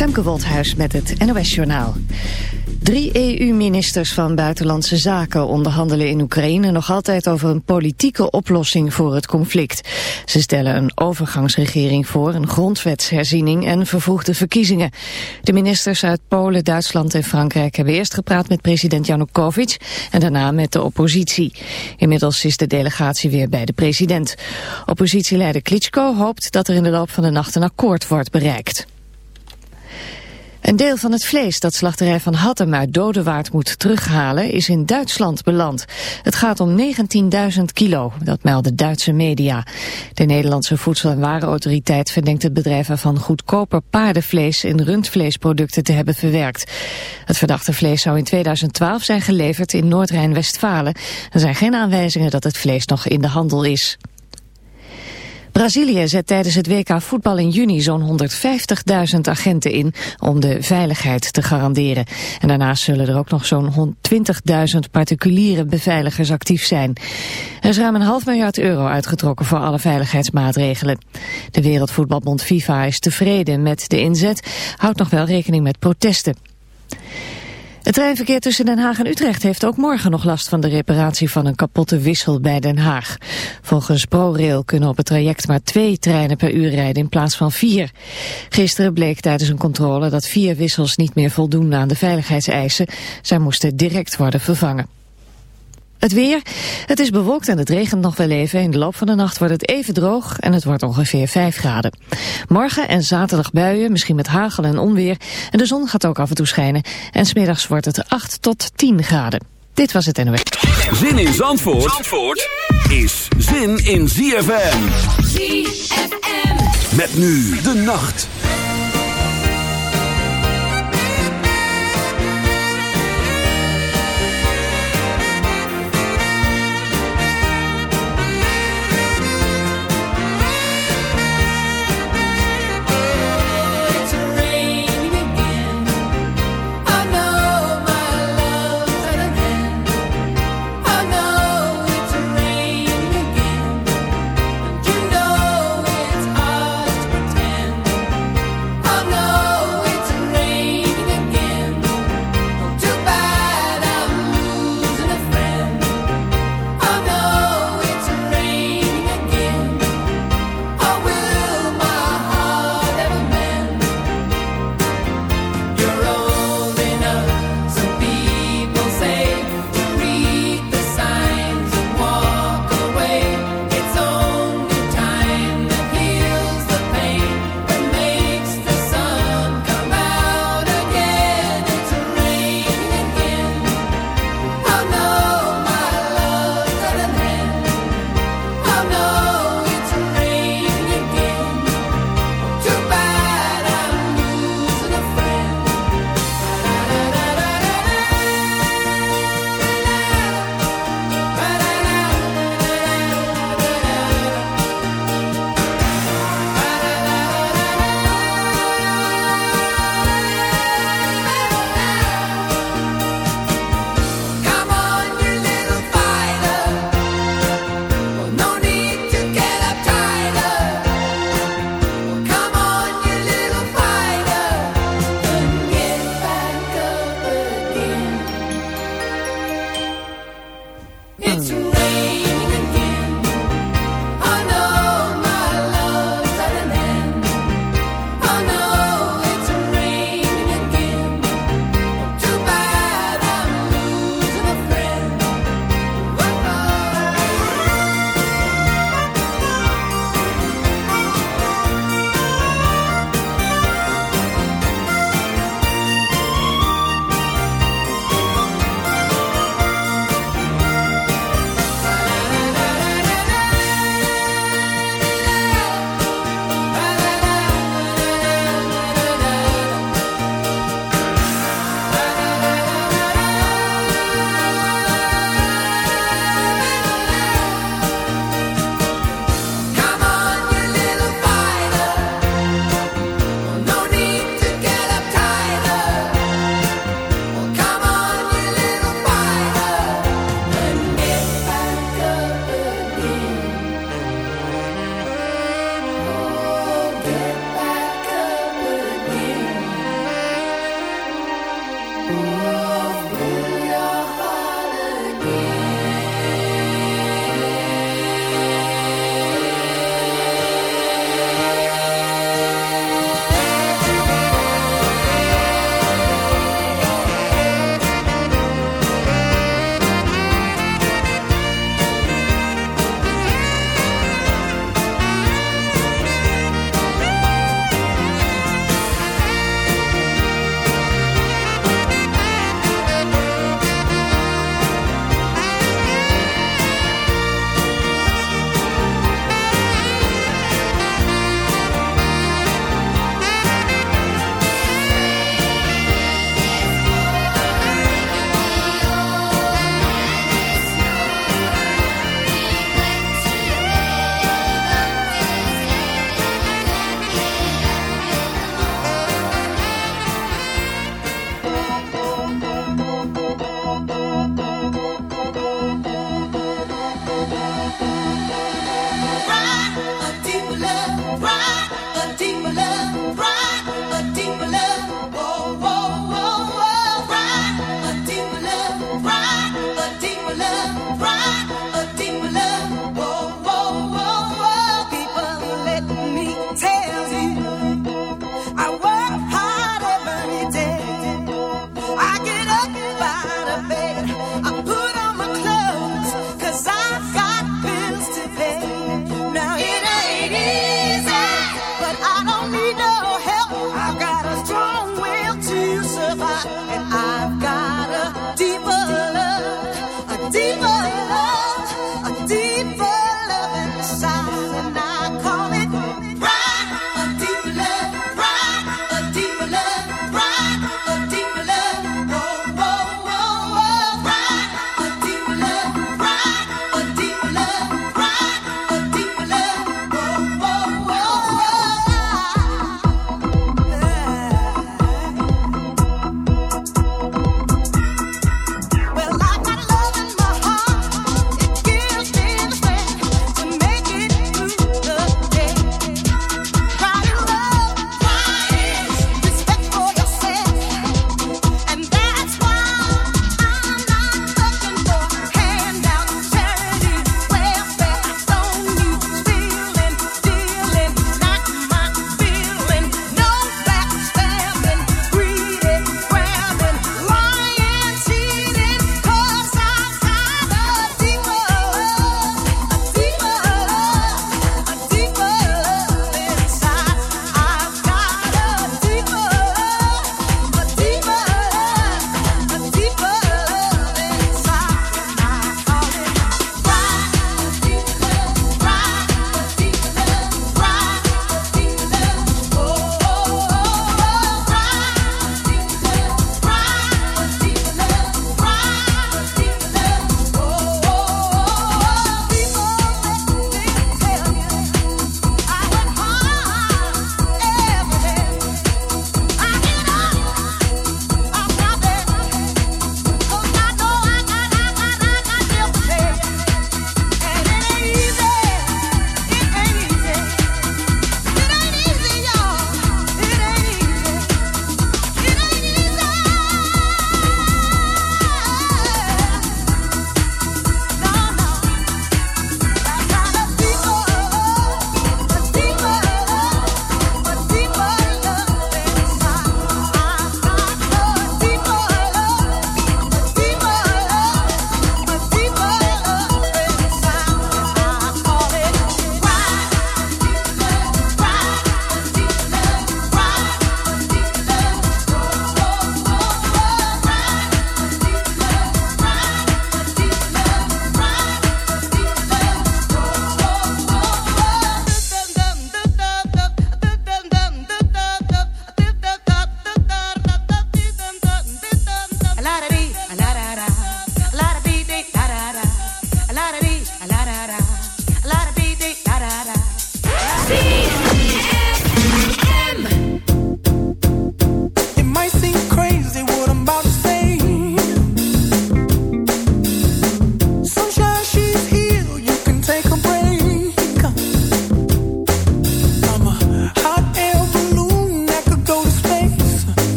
Femke met het NOS Journaal. Drie EU-ministers van Buitenlandse Zaken onderhandelen in Oekraïne nog altijd over een politieke oplossing voor het conflict. Ze stellen een overgangsregering voor, een grondwetsherziening en vervoegde verkiezingen. De ministers uit Polen, Duitsland en Frankrijk hebben eerst gepraat met president Janukovic en daarna met de oppositie. Inmiddels is de delegatie weer bij de president. Oppositieleider Klitschko hoopt dat er in de loop van de nacht een akkoord wordt bereikt. Een deel van het vlees dat slachterij van Hattem uit Dodewaard moet terughalen is in Duitsland beland. Het gaat om 19.000 kilo, dat melden Duitse media. De Nederlandse Voedsel- en Warenautoriteit verdenkt het bedrijf ervan goedkoper paardenvlees en rundvleesproducten te hebben verwerkt. Het verdachte vlees zou in 2012 zijn geleverd in Noord-Rijn-Westfalen. Er zijn geen aanwijzingen dat het vlees nog in de handel is. Brazilië zet tijdens het WK voetbal in juni zo'n 150.000 agenten in om de veiligheid te garanderen. En daarnaast zullen er ook nog zo'n 20.000 particuliere beveiligers actief zijn. Er is ruim een half miljard euro uitgetrokken voor alle veiligheidsmaatregelen. De Wereldvoetbalbond FIFA is tevreden met de inzet, houdt nog wel rekening met protesten. Het treinverkeer tussen Den Haag en Utrecht heeft ook morgen nog last van de reparatie van een kapotte wissel bij Den Haag. Volgens ProRail kunnen op het traject maar twee treinen per uur rijden in plaats van vier. Gisteren bleek tijdens een controle dat vier wissels niet meer voldoen aan de veiligheidseisen. Zij moesten direct worden vervangen. Het weer. Het is bewolkt en het regent nog wel even. In de loop van de nacht wordt het even droog en het wordt ongeveer 5 graden. Morgen en zaterdag buien, misschien met hagel en onweer. En de zon gaat ook af en toe schijnen. En smiddags wordt het 8 tot 10 graden. Dit was het NOS. Zin in Zandvoort, Zandvoort is zin in ZFM. ZFM. Met nu de nacht.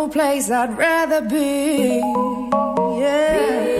no place I'd rather be. Yeah.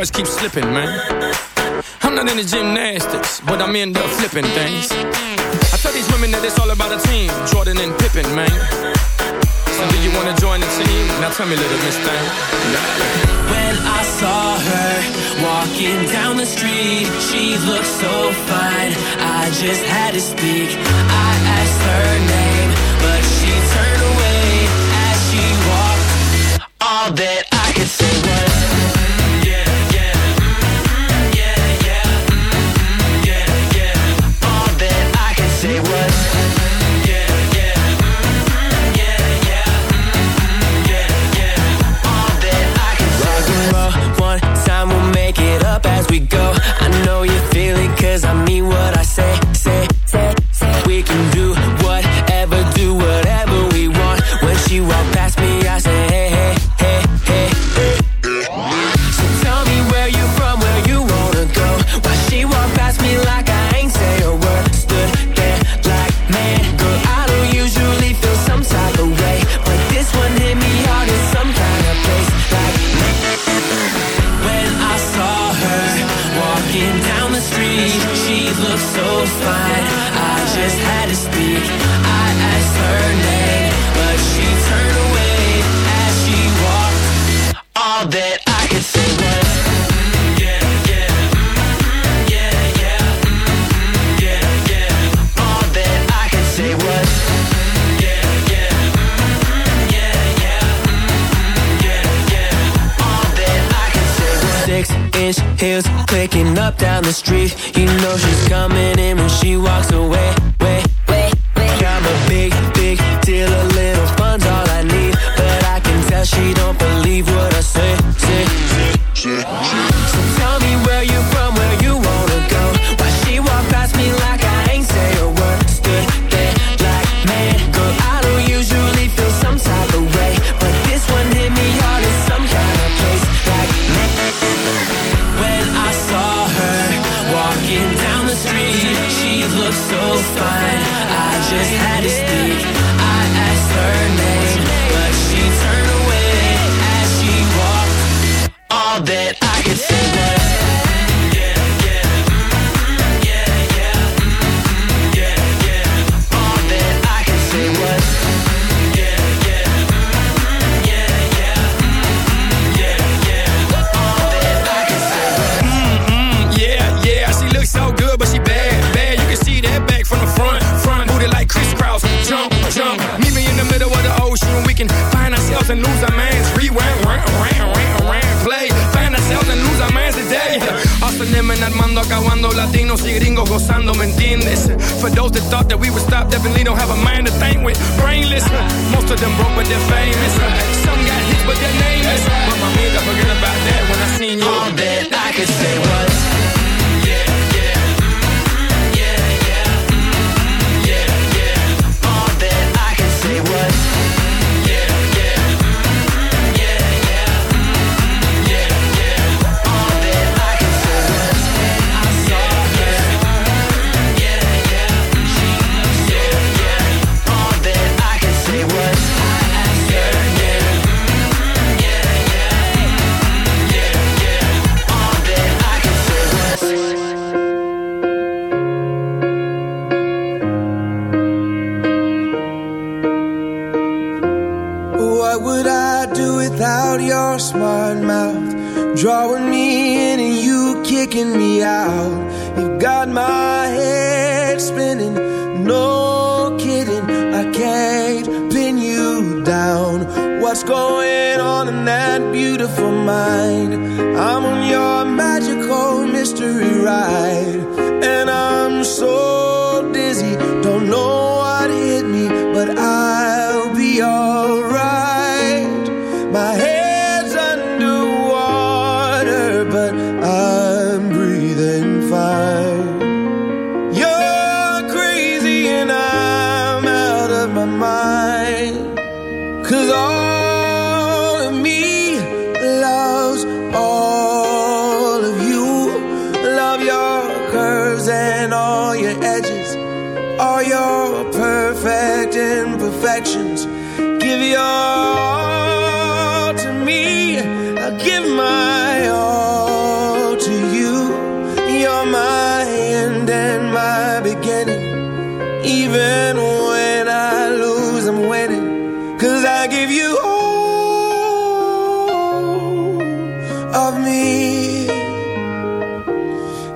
boys keep slipping, man. I'm not into gymnastics, but I'm into flipping things. I tell these women that it's all about a team, Jordan and Pippen, man. So do you wanna join the team? Now tell me, little miss thing. When I saw her walking down the street, she looked so fine. I just had to speak. I asked her name, but she turned away as she walked. All that we go. I know you feel it cause I mean what I say. Heels clicking up down the street. You know she's coming in when she walks away.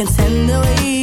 can send way.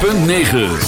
.9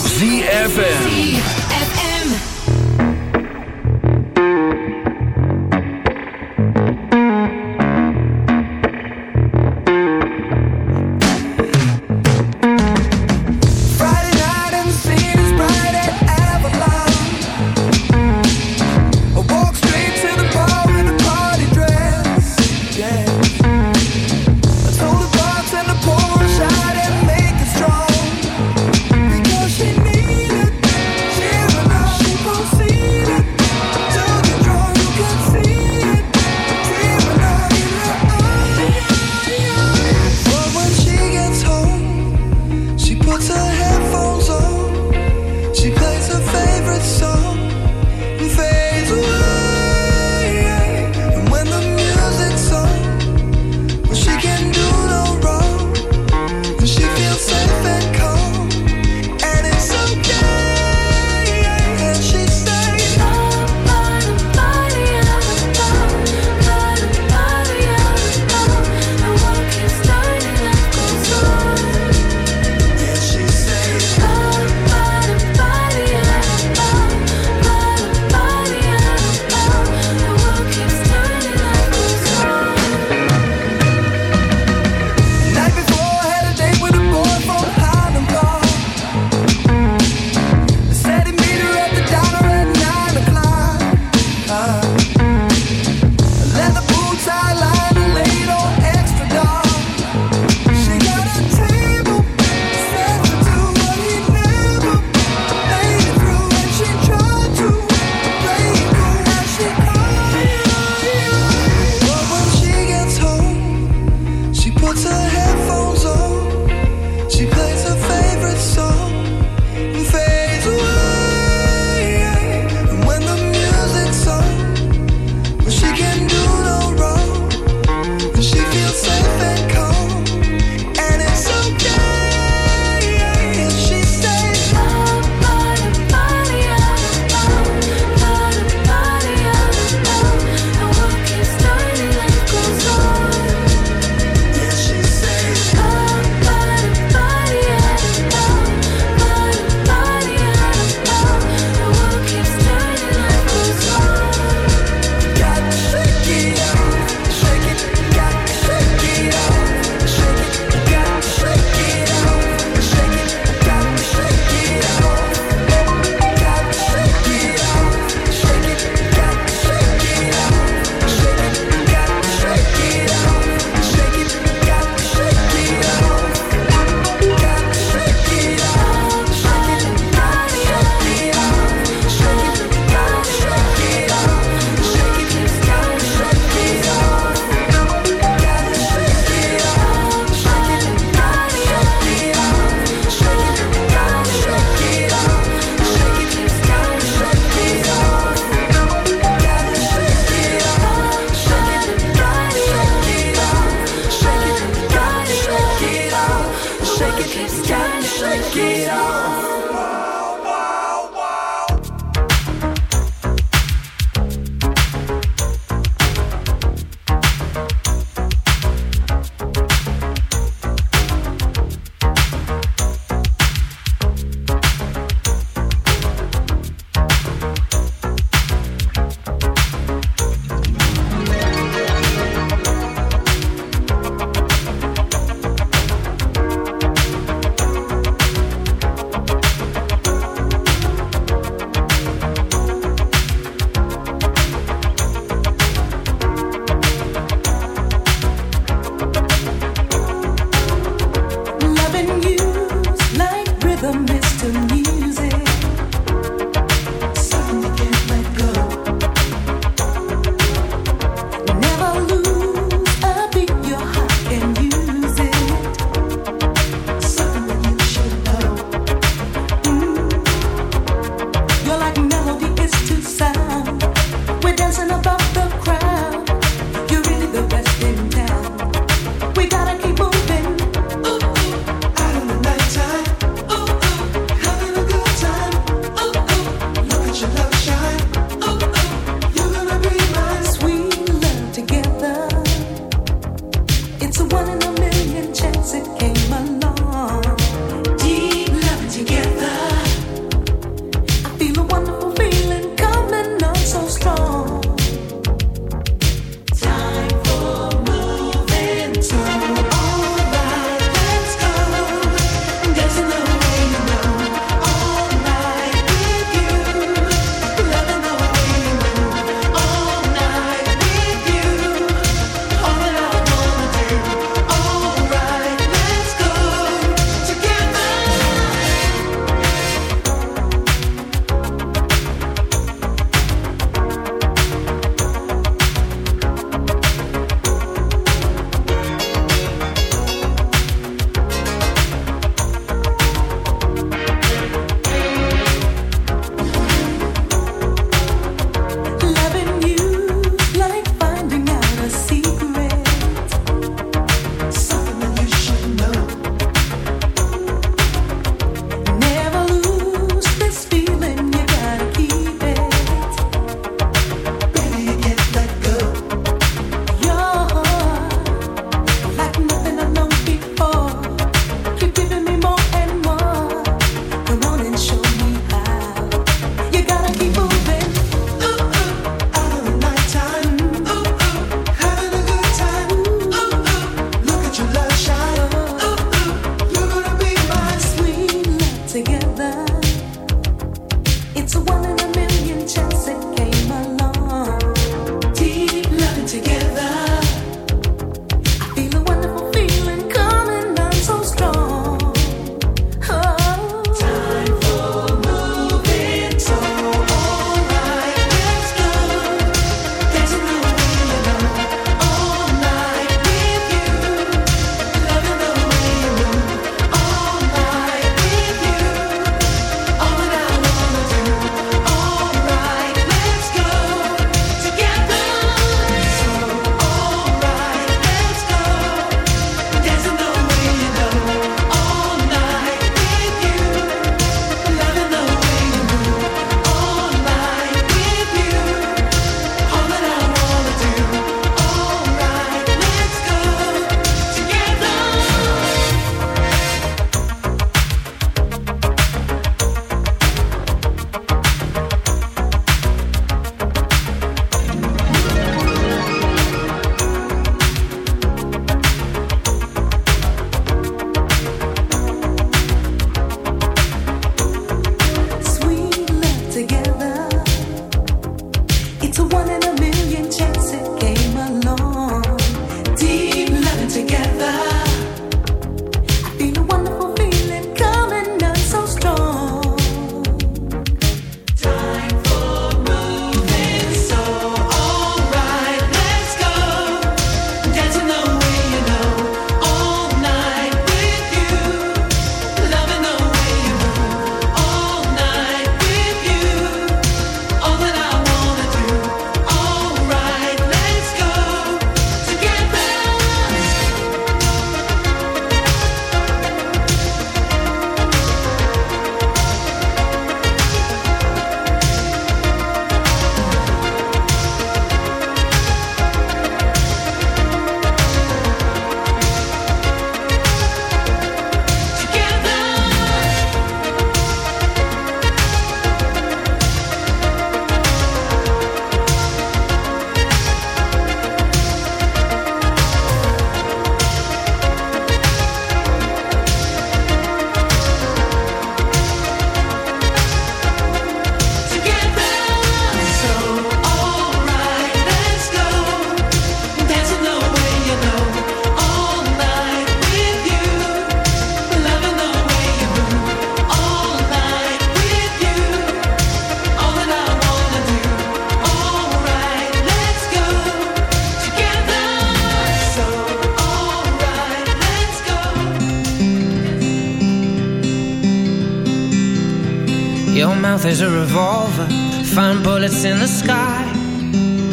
sky. Mhm.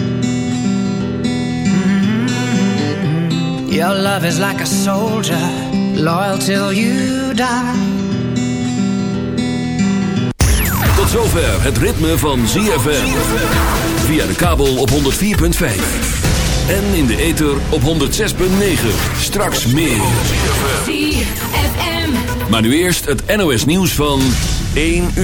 Your love is like a soldier, loyal till you die. Tot zover het ritme van ZFM. Via de kabel op 104.5. En in de ether op 106.9. Straks meer. ZFM. Maar nu eerst het NOS nieuws van 1 uur.